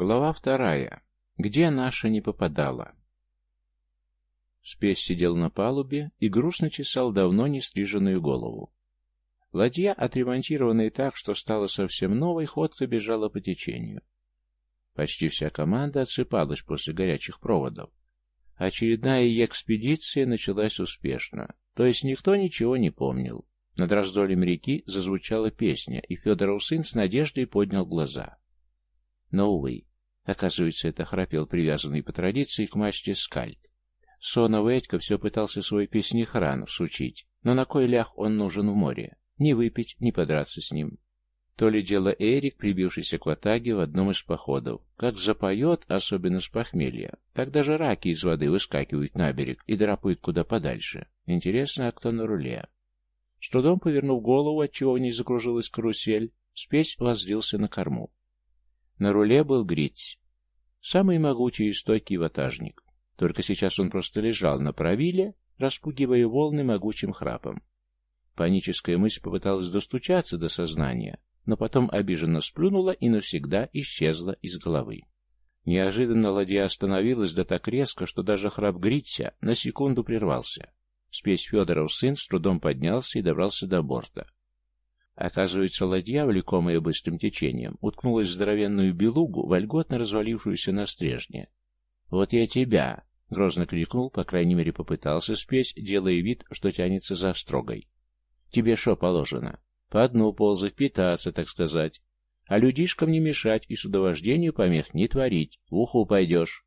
Глава вторая. Где наша не попадала? Спесь сидел на палубе и грустно чесал давно не стриженную голову. Ладья, отремонтированная так, что стала совсем новой, ходко бежала по течению. Почти вся команда отсыпалась после горячих проводов. Очередная экспедиция началась успешно, то есть никто ничего не помнил. Над раздолем реки зазвучала песня, и Федоров сын с надеждой поднял глаза. Но, увы, оказывается, это храпел привязанный по традиции к мачте скальд. Сона Ведька все пытался свой песнихран всучить, но на кой лях он нужен в море? Ни выпить, ни подраться с ним. То ли дело Эрик, прибившийся к ватаге в одном из походов. Как запоет, особенно с похмелья, так даже раки из воды выскакивают на берег и драпают куда подальше. Интересно, а кто на руле? С трудом повернув голову, отчего в ней закружилась карусель, спесь воззрился на корму. На руле был Гриць, самый могучий и стойкий ватажник. Только сейчас он просто лежал на правиле, распугивая волны могучим храпом. Паническая мысль попыталась достучаться до сознания, но потом обиженно сплюнула и навсегда исчезла из головы. Неожиданно ладья остановилась да так резко, что даже храп Грится на секунду прервался. Спесь Федоров сын с трудом поднялся и добрался до борта. Оказывается, ладья, влекомая быстрым течением, уткнулась в здоровенную белугу, вольготно развалившуюся на стрежне. «Вот я тебя!» — грозно крикнул, по крайней мере попытался спесь, делая вид, что тянется за строгой. Тебе что положено? По дну ползать, питаться, так сказать. А людишкам не мешать и судовождению помех не творить. В уху пойдешь.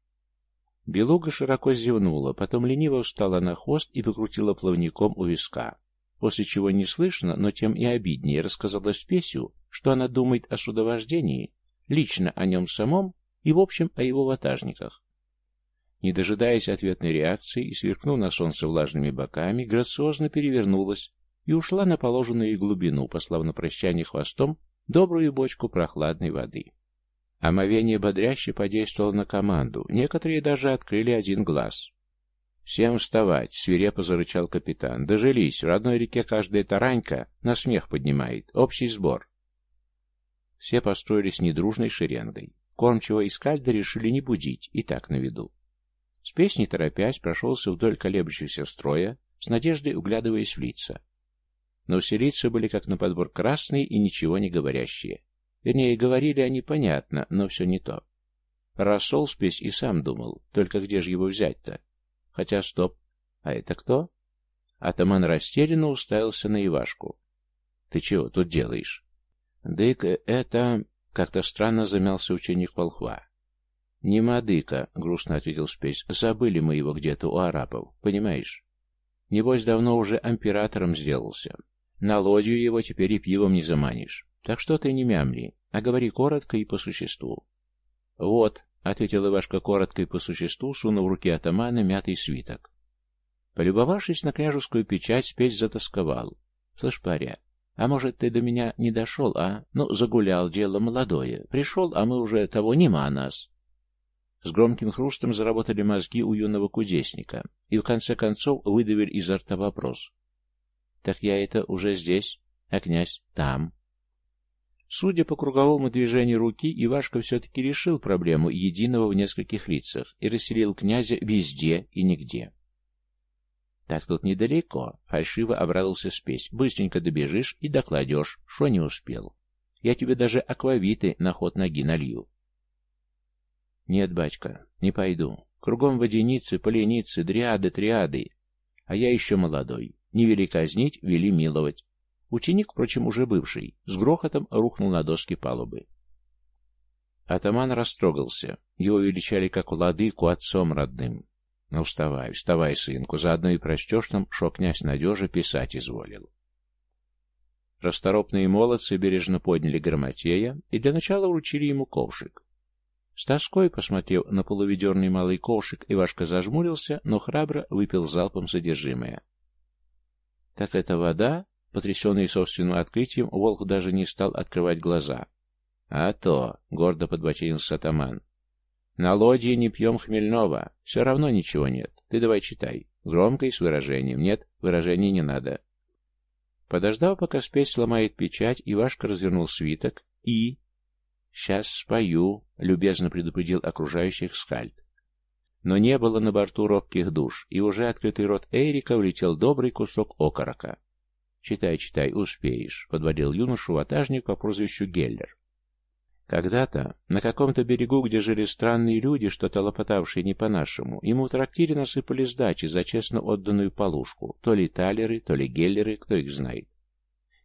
Белуга широко зевнула, потом лениво встала на хвост и покрутила плавником у виска. После чего не слышно, но тем и обиднее рассказала Спесю, что она думает о судовождении, лично о нем самом и, в общем, о его ватажниках. Не дожидаясь ответной реакции и сверкнув на солнце влажными боками, грациозно перевернулась и ушла на положенную глубину, послав на прощание хвостом добрую бочку прохладной воды. Омовение бодряще подействовало на команду, некоторые даже открыли один глаз. «Всем вставать!» — свирепо зарычал капитан. «Дожились! В родной реке каждая таранька на смех поднимает. Общий сбор!» Все построились недружной шеренгой. Кормчего и скальда решили не будить, и так на виду. Спесь, не торопясь, прошелся вдоль колеблющегося строя, с надеждой углядываясь в лица. Но все лица были как на подбор красные и ничего не говорящие. Вернее, говорили они понятно, но все не то. Рассол спесь и сам думал, только где же его взять-то? Хотя, стоп, а это кто? Атаман растерянно уставился на Ивашку. «Ты чего тут делаешь?» «Дык, это...» — как-то странно замялся ученик волхва. «Не Мадыка», — грустно ответил Спесь. «Забыли мы его где-то у арабов, понимаешь? Небось, давно уже императором сделался. На лодью его теперь и пивом не заманишь. Так что ты не мямли, а говори коротко и по существу. Вот, — ответил Ивашка коротко и по существу, сунув в руки атамана мятый свиток. Полюбовавшись на княжескую печать, спесь затасковал. Слышь, паря, а может, ты до меня не дошел, а? Ну, загулял, дело молодое. Пришел, а мы уже того нема нас. С громким хрустом заработали мозги у юного кудесника, и в конце концов выдавили изо рта вопрос. Так я это уже здесь, а князь там. Судя по круговому движению руки, Ивашка все-таки решил проблему единого в нескольких лицах и расселил князя везде и нигде. Так тут недалеко, фальшиво обрадовался спесь. Быстренько добежишь и докладешь, что не успел. Я тебе даже аквавиты на ход ноги налью. Нет, батька, не пойду. Кругом водяницы, поленицы, дриады, триады. А я еще молодой. Не вели казнить, вели миловать. Ученик, впрочем, уже бывший, с грохотом рухнул на доски палубы. Атаман растрогался. Его величали как владыку отцом родным. Ну, вставай, вставай, сынку, заодно и прочтешь нам, шо князь Надежа писать изволил. Расторопные молодцы бережно подняли Грамотея и для начала вручили ему ковшик. С тоской, посмотрев на полуведерный малый ковшик, Ивашка зажмурился, но храбро выпил залпом содержимое. Так это вода? Потрясенный собственным открытием, волк даже не стал открывать глаза. А то, гордо подбочинился атаман. На лодье не пьем хмельного, все равно ничего нет. Ты давай читай. Громко и с выражением. Нет, выражений не надо. Подождав, пока спесь сломает печать, Ивашка развернул свиток и... «Сейчас спою», — любезно предупредил окружающих скальд. Но не было на борту робких душ, и уже открытый рот Эрика улетел добрый кусок окорока. «Читай, читай, успеешь», — подводил юношу ватажник по прозвищу Геллер. Когда-то, на каком-то берегу, где жили странные люди, что-то лопотавшие не по-нашему, ему в трактире насыпали сдачи за честно отданную полушку, то ли талеры, то ли геллеры, кто их знает.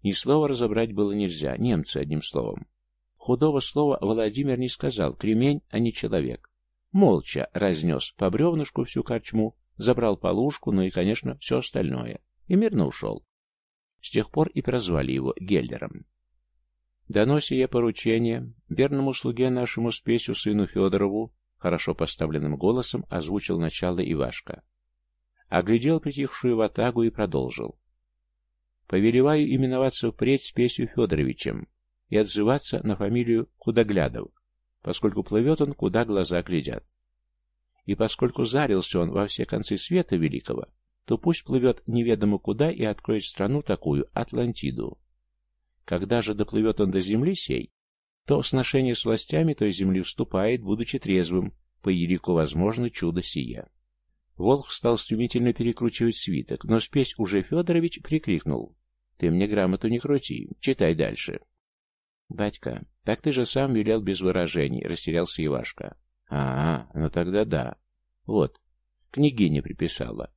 Ни слова разобрать было нельзя, немцы, одним словом. Худого слова Владимир не сказал, кремень, а не человек. Молча разнес по бревнышку всю корчму, забрал полушку, ну и, конечно, все остальное, и мирно ушел. С тех пор и прозвали его Геллером. Дано сие поручение верному слуге нашему спесю сыну Федорову, хорошо поставленным голосом озвучил начало Ивашка. Оглядел притихшую ватагу и продолжил. Повелеваю именоваться впредь спесью Федоровичем и отзываться на фамилию Кудоглядов, поскольку плывет он, куда глаза глядят. И поскольку зарился он во все концы света великого, то пусть плывет неведомо куда и откроет страну такую, Атлантиду. Когда же доплывет он до земли сей, то в сношение с властями той земли вступает, будучи трезвым, по елику возможно чудо сия. Волк стал стремительно перекручивать свиток, но спесь уже Федорович прикрикнул. «Ты мне грамоту не крути, читай дальше». «Батька, так ты же сам велел без выражений», — растерялся Ивашка. «А, ну тогда да. Вот, княгиня приписала.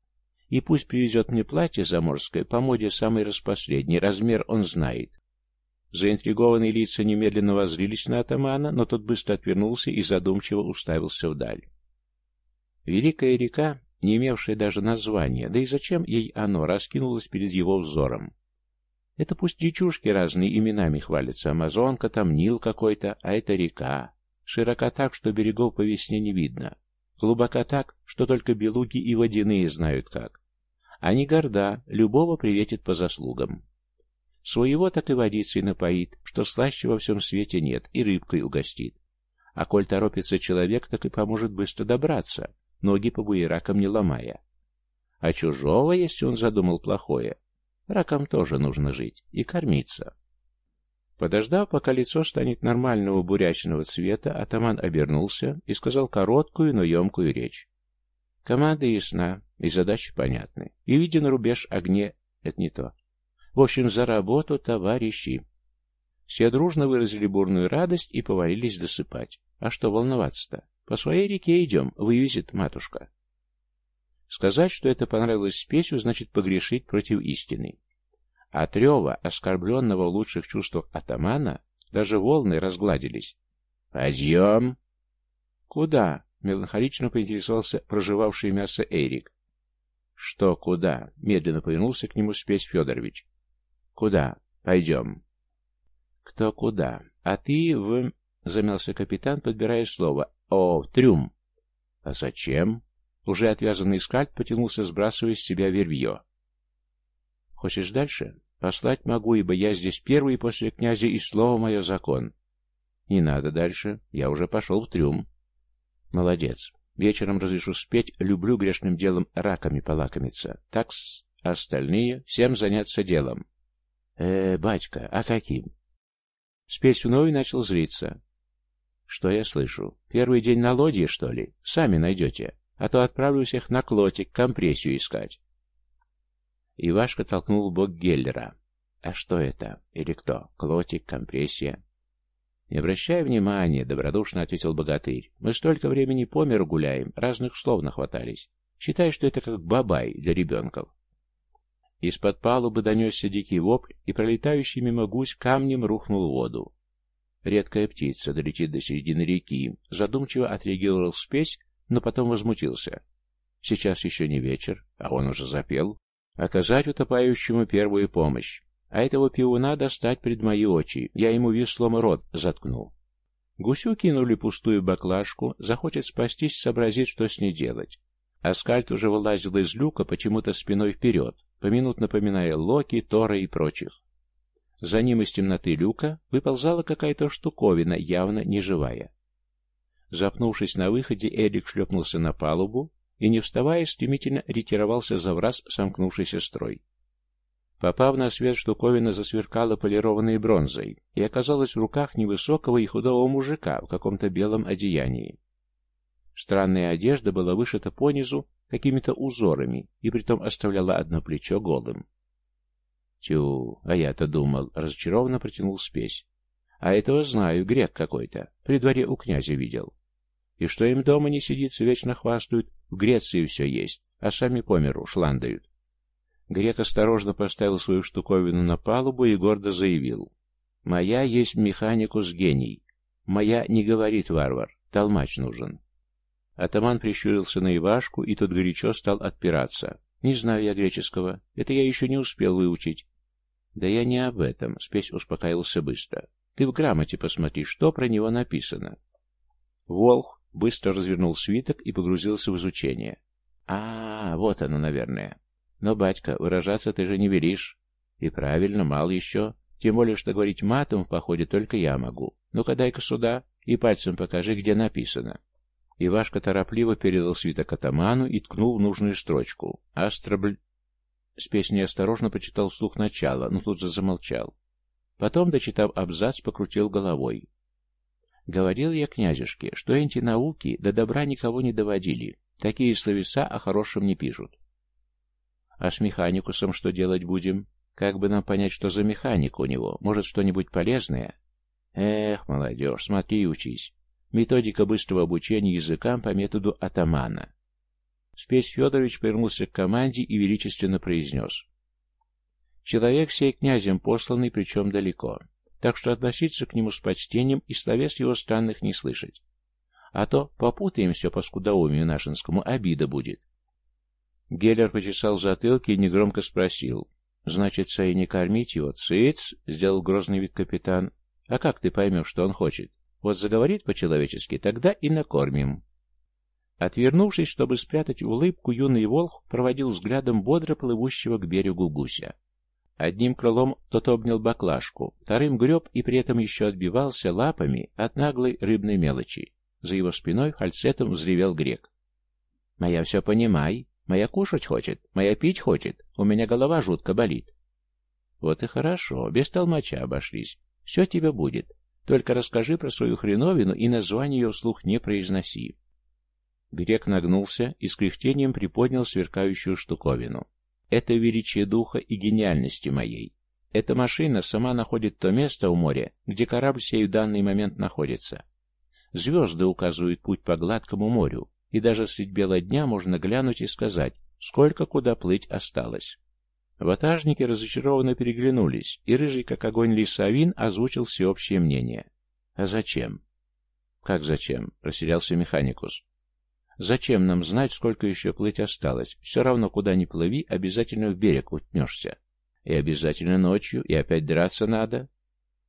И пусть привезет мне платье заморское, по моде самый распоследний, размер он знает. Заинтригованные лица немедленно воззрились на атамана, но тот быстро отвернулся и задумчиво уставился вдаль. Великая река, не имевшая даже названия, да и зачем ей оно, раскинулось перед его взором. Это пусть речушки разные именами хвалятся, Амазонка, там Нил какой-то, а это река. Широка так, что берегов по весне не видно. Глубока так, что только белуги и водяные знают как. А не горда, любого приветит по заслугам. Своего так и водицей напоит, что слаще во всем свете нет, и рыбкой угостит. А коль торопится человек, так и поможет быстро добраться, ноги по буеракам не ломая. А чужого, если он задумал плохое, ракам тоже нужно жить и кормиться. Подождав, пока лицо станет нормального бурячного цвета, атаман обернулся и сказал короткую, но емкую речь. Команда ясна, и задачи понятны. И виден рубеж огне — это не то. В общем, за работу, товарищи. Все дружно выразили бурную радость и повалились досыпать. А что волноваться-то? По своей реке идем, вывезет матушка. Сказать, что это понравилось спесью, значит погрешить против истины. От рева, оскорбленного в лучших чувствах атамана, даже волны разгладились. «Подъем!» «Куда?» — меланхолично поинтересовался проживавший мясо Эрик. «Что, куда?» — медленно повернулся к нему спесь Федорович. «Куда? Пойдем». «Кто куда? А ты в...» — замялся капитан, подбирая слово. «О, в трюм». «А зачем?» Уже отвязанный скальп потянулся, сбрасывая с себя вервье. «Хочешь дальше? Послать могу, ибо я здесь первый после князя, и слово мое закон». «Не надо дальше. Я уже пошел в трюм». «Молодец. Вечером разрешу спеть, люблю грешным делом раками полакомиться. Такс, остальные всем заняться делом». «Э, батька, а каким?» Спесь вновь начал злиться. «Что я слышу? Первый день на лодье, что ли? Сами найдете, а то отправлю всех на клотик компрессию искать». Ивашка толкнул бок Геллера. «А что это? Или кто? Клотик, компрессия?» «Не обращай внимания», — добродушно ответил богатырь. «Мы столько времени по миру гуляем, разных слов нахватались. Считай, что это как бабай для ребенков». Из-под палубы донесся дикий вопль, и пролетающий мимо гусь камнем рухнул в воду. Редкая птица долетит до середины реки. Задумчиво отреагировал спесь, но потом возмутился. Сейчас еще не вечер, а он уже запел. Оказать утопающему первую помощь. А этого пиуна достать пред мои очи. Я ему веслом рот заткну. Гусю кинули пустую баклажку, захочет спастись, сообразит, что с ней делать. Аскальд уже вылазил из люка, почему-то спиной вперед, поминутно напоминая Локи, Тора и прочих. За ним из темноты люка выползала какая-то штуковина, явно неживая. Запнувшись на выходе, Эрик шлепнулся на палубу и, не вставая, стремительно ретировался за враз сомкнувшийся строй. Попав на свет, штуковина засверкала полированной бронзой и оказалась в руках невысокого и худого мужика в каком-то белом одеянии. Странная одежда была вышита понизу какими-то узорами и притом оставляла одно плечо голым. Тю, а я-то думал, разочарованно протянул спесь. А этого знаю, грек какой-то, при дворе у князя видел. И что им дома не сидится, вечно хвастают, в Греции все есть, а сами по миру шландают. Грек осторожно поставил свою штуковину на палубу и гордо заявил. «Моя есть механикус гений. Моя не говорит варвар. Толмач нужен». Атаман прищурился на Ивашку, и тот горячо стал отпираться. «Не знаю я греческого. Это я еще не успел выучить». «Да я не об этом», — спесь успокаивался быстро. «Ты в грамоте посмотри, что про него написано». Волх быстро развернул свиток и погрузился в изучение. «А, вот оно, наверное. Но, батька, выражаться ты же не велишь. И правильно, мал еще. Тем более, что говорить матом в походе только я могу. Ну-ка, дай-ка сюда и пальцем покажи, где написано. Ивашка торопливо передал свиток атаману и ткнул в нужную строчку. Астробль... Спесь неосторожно почитал вслух начала, но тут же замолчал. Потом, дочитав абзац, покрутил головой. Говорил я князюшке, что эти науки до добра никого не доводили. Такие словеса о хорошем не пишут. А с механикусом что делать будем? Как бы нам понять, что за механика у него? Может, что-нибудь полезное? Эх, молодежь, смотри и учись. Методика быстрого обучения языкам по методу атамана. Спесь Федорович повернулся к команде и величественно произнес. Человек сей князем посланный, причем далеко. Так что относиться к нему с почтением и словес его странных не слышать. А то попутаем все по скудоумию нашинскому, обида будет. Геллер почесал затылки и негромко спросил. «Значит, и не кормить его?» «Цыц!» — сделал грозный вид капитан. «А как ты поймешь, что он хочет? Вот заговорит по-человечески, тогда и накормим». Отвернувшись, чтобы спрятать улыбку, юный волк проводил взглядом бодро плывущего к берегу гуся. Одним крылом тот обнял баклажку, вторым греб и при этом еще отбивался лапами от наглой рыбной мелочи. За его спиной фальцетом взревел грек. «Моя все понимай, Моя кушать хочет, моя пить хочет, у меня голова жутко болит. Вот и хорошо, без толмача обошлись. Все тебе будет. Только расскажи про свою хреновину и название ее вслух не произноси. Грек нагнулся и с кряхтением приподнял сверкающую штуковину. Это величие духа и гениальности моей. Эта машина сама находит то место у моря, где корабль сей в данный момент находится. Звезды указывают путь по гладкому морю, и даже средь бела дня можно глянуть и сказать, сколько куда плыть осталось. Ватажники разочарованно переглянулись, и рыжий, как огонь лисовин, озвучил всеобщее мнение. «А зачем?» «Как зачем?» — растерялся механикус. «Зачем нам знать, сколько еще плыть осталось? Все равно, куда ни плыви, обязательно в берег утнешься. И обязательно ночью, и опять драться надо.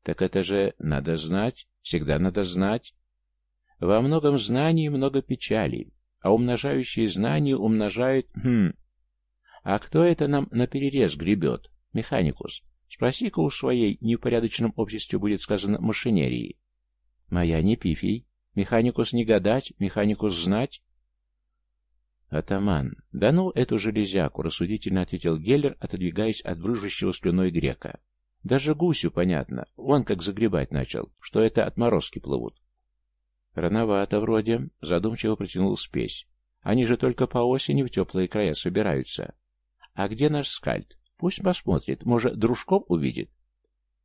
Так это же надо знать, всегда надо знать. Во многом знании много печали, а умножающие знания умножают... Хм... А кто это нам наперерез гребет? Механикус. Спроси-ка у своей неупорядоченном обществе будет сказано машинерии. Моя не пифий. Механикус не гадать, механикус знать. «Атаман, да ну эту железяку!» — рассудительно ответил Геллер, отодвигаясь от брыжущего слюной грека. «Даже гусю понятно. Он как загребать начал, что это отморозки плывут. «Рановато вроде», — задумчиво протянул спесь. «Они же только по осени в теплые края собираются. А где наш скальд? Пусть посмотрит, может, дружков увидит».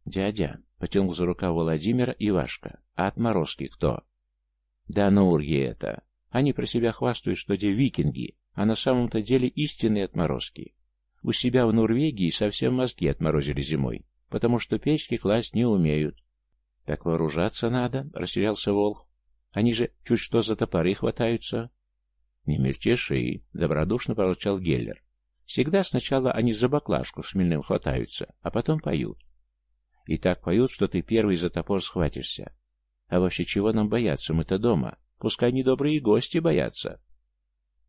«Дядя», — потянул за рукав Владимира Ивашка, — «а отморозки кто?» «Да ну, урги это! Они про себя хвастают, что те викинги, а на самом-то деле истинные отморозки. У себя в Норвегии совсем мозги отморозили зимой, потому что печки класть не умеют». «Так вооружаться надо», — растерялся Волх. Они же чуть что за топоры хватаются. Не мельтеши, добродушно проворчал Геллер. Всегда сначала они за баклажку с хватаются, а потом поют. И так поют, что ты первый за топор схватишься. А вообще чего нам бояться, мы-то дома. Пускай недобрые гости боятся.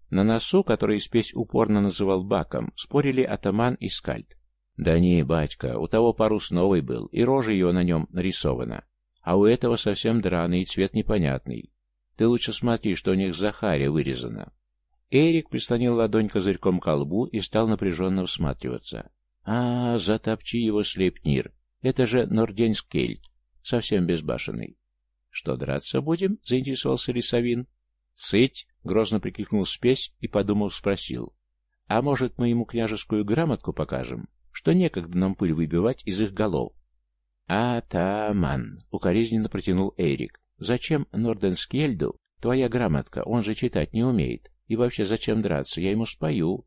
На носу, который спесь упорно называл баком, спорили атаман и скальд. Да не, батька, у того парус новый был, и рожа ее на нем нарисована. А у этого совсем драный и цвет непонятный. Ты лучше смотри, что у них Захария вырезано. Эрик прислонил ладонь козырьком к колбу и стал напряженно всматриваться. А, затопчи его, Слепнир. Это же Норденскельд, совсем безбашенный. Что, драться будем? заинтересовался Лисовин. Цыть! грозно прикрикнул спесь и, подумав, спросил. А может, мы ему княжескую грамотку покажем, что некогда нам пыль выбивать из их голов? «Атаман!» — укоризненно протянул Эрик. «Зачем Норденскельду твоя грамотка? Он же читать не умеет. И вообще, зачем драться? Я ему спою».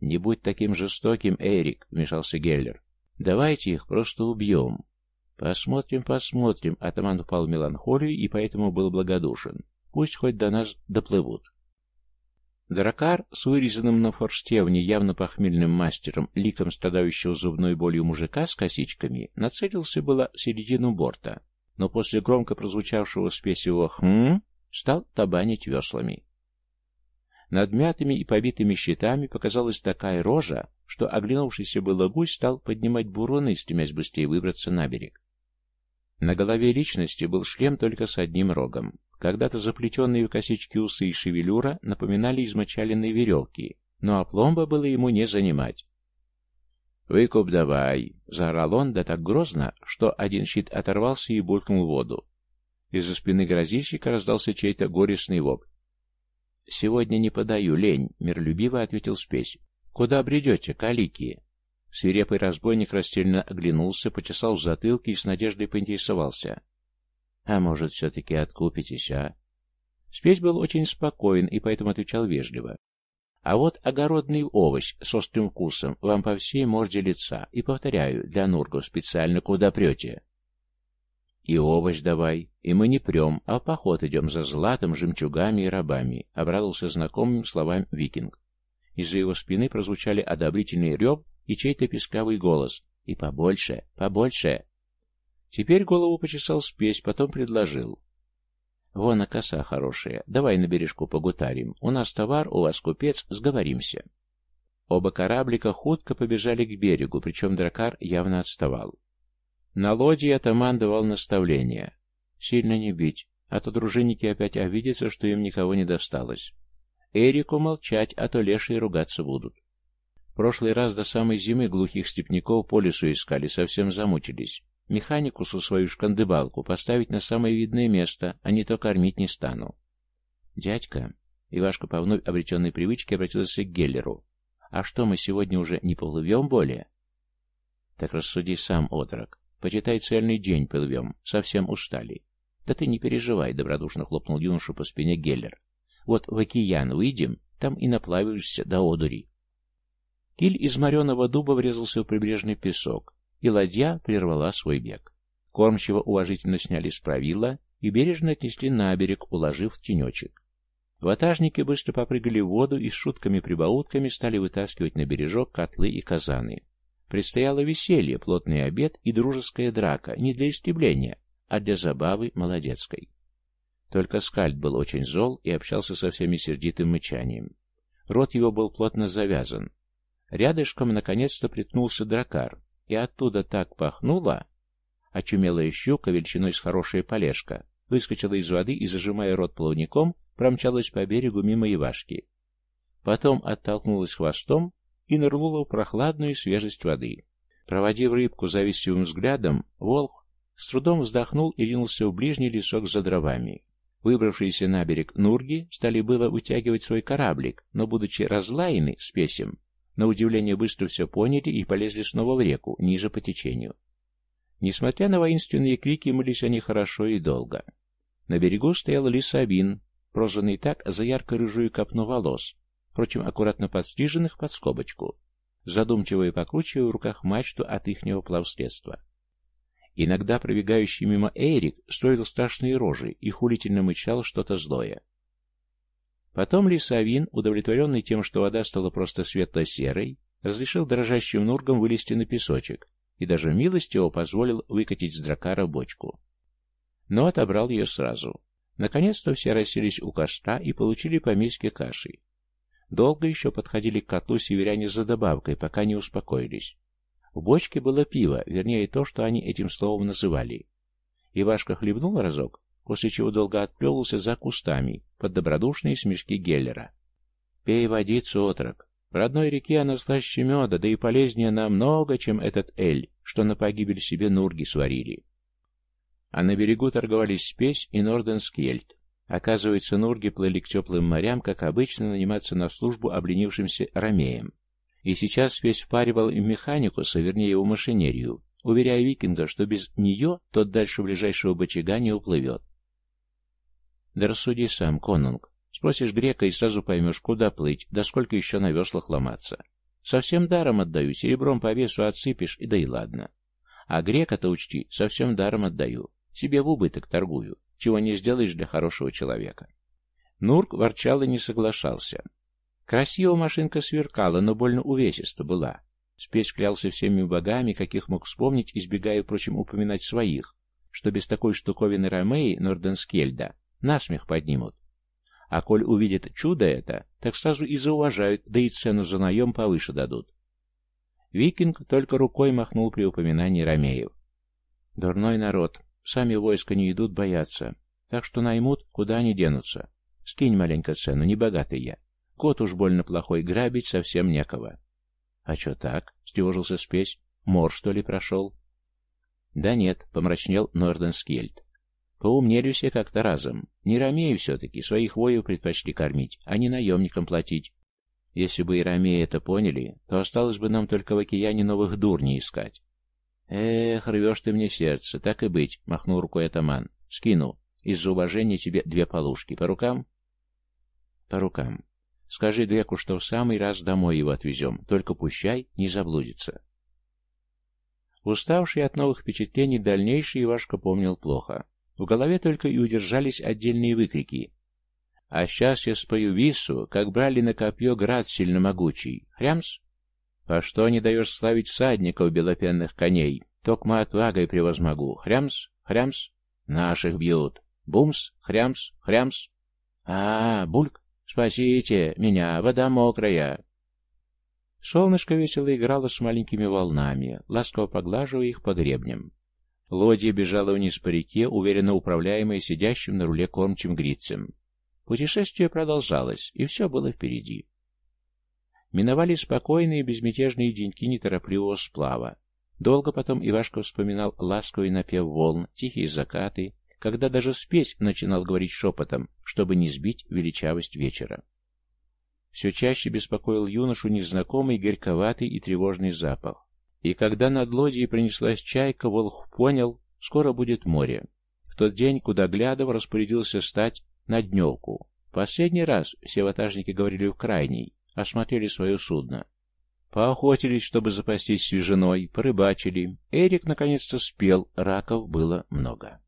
«Не будь таким жестоким, Эрик!» — вмешался Геллер. «Давайте их просто убьем». «Посмотрим, посмотрим», — атаман упал в меланхолию и поэтому был благодушен. «Пусть хоть до нас доплывут». Дракар с вырезанным на форштевне явно похмельным мастером, ликом страдающего зубной болью мужика с косичками, нацелился было в середину борта, но после громко прозвучавшего спесивого «хм» стал табанить веслами. Над мятыми и побитыми щитами показалась такая рожа, что оглянувшийся было гусь стал поднимать буроны, стремясь быстрее выбраться на берег. На голове личности был шлем только с одним рогом. Когда-то заплетенные в косички усы и шевелюра напоминали измочаленные веревки, но опломба было ему не занимать. «Выкуп давай!» — заорал он, да так грозно, что один щит оторвался и булькнул в воду. Из-за спины грозильщика раздался чей-то горестный вопль. «Сегодня не подаю, лень», — миролюбиво ответил спесь. «Куда бредете, калики?» Свирепый разбойник растерянно оглянулся, почесал в затылке и с надеждой поинтересовался. «А может, все-таки откупитесь, а?» Спесь был очень спокоен и поэтому отвечал вежливо. «А вот огородный овощ с острым вкусом вам по всей морде лица. И, повторяю, для нургов специально куда прете». «И овощ давай, и мы не прем, а в поход идем за златом, жемчугами и рабами», — обрадовался знакомым словам викинг. Из-за его спины прозвучали одобрительный рев и чей-то песклявый голос. «И побольше, побольше!» Теперь голову почесал спесь, потом предложил. «Вон, а коса хорошая. Давай на бережку погутарим. У нас товар, у вас купец, сговоримся». Оба кораблика худко побежали к берегу, причем дракар явно отставал. На лодье атаман давал наставления. Сильно не бить, а то дружинники опять обидятся, что им никого не досталось. Эрику молчать, а то лешие ругаться будут. Прошлый раз до самой зимы глухих степняков по лесу искали, совсем замучились. Механикусу свою шкандыбалку поставить на самое видное место, а не то кормить не стану. Дядька, Ивашка по вновь обретенной привычке обратился к Геллеру. А что, мы сегодня уже не плывем более? Так рассуди сам, отрок. Почитай, цельный день плывем, совсем устали. Да ты не переживай, добродушно хлопнул юношу по спине Геллер. Вот в океан выйдем, там и наплавишься до одури. Киль из мореного дуба врезался в прибрежный песок, и ладья прервала свой бег. Кормчиво уважительно сняли с правила и бережно отнесли на берег, уложив тенечек. Ватажники быстро попрыгали в воду и с шутками-прибаутками стали вытаскивать на бережок котлы и казаны. Предстояло веселье, плотный обед и дружеская драка, не для истребления, а для забавы молодецкой. Только Скальд был очень зол и общался со всеми сердитым мычанием. Рот его был плотно завязан. Рядышком наконец-то приткнулся дракар, и оттуда так пахнуло. Очумелая щука, величиной с хорошая полежка, выскочила из воды и, зажимая рот плавником, промчалась по берегу мимо Ивашки. Потом оттолкнулась хвостом и нырнула в прохладную свежесть воды. Проводив рыбку завистливым взглядом, волк с трудом вздохнул и ринулся в ближний лесок за дровами. Выбравшиеся на берег нурги стали было вытягивать свой кораблик, но, будучи разлаяны спесем, на удивление быстро все поняли и полезли снова в реку, ниже по течению. Несмотря на воинственные крики, мылись они хорошо и долго. На берегу стоял лисабин, прозванный так за ярко-рыжую копну волос, впрочем, аккуратно подстриженных под скобочку, задумчиво и покручивая в руках мачту от ихнего плавсредства. Иногда пробегающий мимо Эрик строил страшные рожи и хулительно мычал что-то злое. Потом Лисавин, удовлетворенный тем, что вода стала просто светло-серой, разрешил дрожащим нургам вылезти на песочек и даже милостиво позволил выкатить с дракара бочку. Но отобрал ее сразу. Наконец-то все расселись у костра и получили по миске каши. Долго еще подходили к котлу северяне за добавкой, пока не успокоились. В бочке было пиво, вернее то, что они этим словом называли. Ивашка хлебнул разок, после чего долго отплевывался за кустами под добродушные смешки Геллера. «Пей водицу, отрок. В родной реке она слаще меда, да и полезнее намного, чем этот эль, что на погибель себе нурги сварили. А на берегу торговались спесь и Норденскельд. Оказывается, нурги плыли к теплым морям, как обычно, наниматься на службу обленившимся ромеем. И сейчас спесь впаривал им механикуса, вернее его машинерию, уверяя викинга, что без нее тот дальше ближайшего бочага не уплывет. Да рассуди сам, конунг. Спросишь грека и сразу поймешь, куда плыть, да сколько еще на веслах ломаться. Совсем даром отдаю, серебром по весу отсыпешь, и да и ладно. А грека-то учти, совсем даром отдаю. Себе в убыток торгую, чего не сделаешь для хорошего человека. Нурк ворчал и не соглашался. Красиво машинка сверкала, но больно увесиста была. Спесь клялся всеми богами, каких мог вспомнить, избегая, впрочем, упоминать своих, что без такой штуковины Ромеи Норденскельда насмех поднимут. А коль увидят чудо это, так сразу и зауважают, да и цену за наем повыше дадут. Викинг только рукой махнул при упоминании Ромеев. Дурной народ, сами войска не идут, боятся, так что наймут, куда они денутся. Скинь маленько цену, не богатый я. Кот уж больно плохой, грабить совсем некого. — А что так? — стевожился спесь. — Мор, что ли, прошел? — Да нет, — помрачнел Норденскельд. Поумнели все как-то разом. Не ромеи все-таки, своих воев предпочли кормить, а не наемникам платить. Если бы и ромеи это поняли, то осталось бы нам только в океане новых дурней искать. Эх, рвешь ты мне сердце, так и быть, махнул рукой атаман. Скину. Из-за уважения тебе две полушки. По рукам? По рукам. Скажи греку, что в самый раз домой его отвезем, только пущай не заблудится. Уставший от новых впечатлений дальнейший Ивашка помнил плохо. В голове только и удержались отдельные выкрики. «А сейчас я спою вису, как брали на копье град сильно могучий. Хрямс? По что не даешь славить всадников белопенных коней? Токма отвагой превозмогу. Хрямс? Хрямс? Наших бьют. Бумс? Хрямс? Хрямс? А, бульк? Спасите меня, вода мокрая!» Солнышко весело играло с маленькими волнами, ласково поглаживая их по гребням. Лодья бежала вниз по реке, уверенно управляемая сидящим на руле кормчим грицем. Путешествие продолжалось, и все было впереди. Миновали спокойные и безмятежные деньки неторопливого сплава. Долго потом Ивашка вспоминал ласковый напев волн, тихие закаты, когда даже спесь начинал говорить шепотом, чтобы не сбить величавость вечера. Все чаще беспокоил юношу незнакомый горьковатый и тревожный запах. И когда над лодьей принеслась чайка, Волх понял, скоро будет море. В тот день, куда глядов распорядился стать на дневку. Последний раз все ватажники говорили в крайней, осмотрели свое судно. Поохотились, чтобы запастись свежиной, порыбачили. Эрик наконец-то спел, раков было много.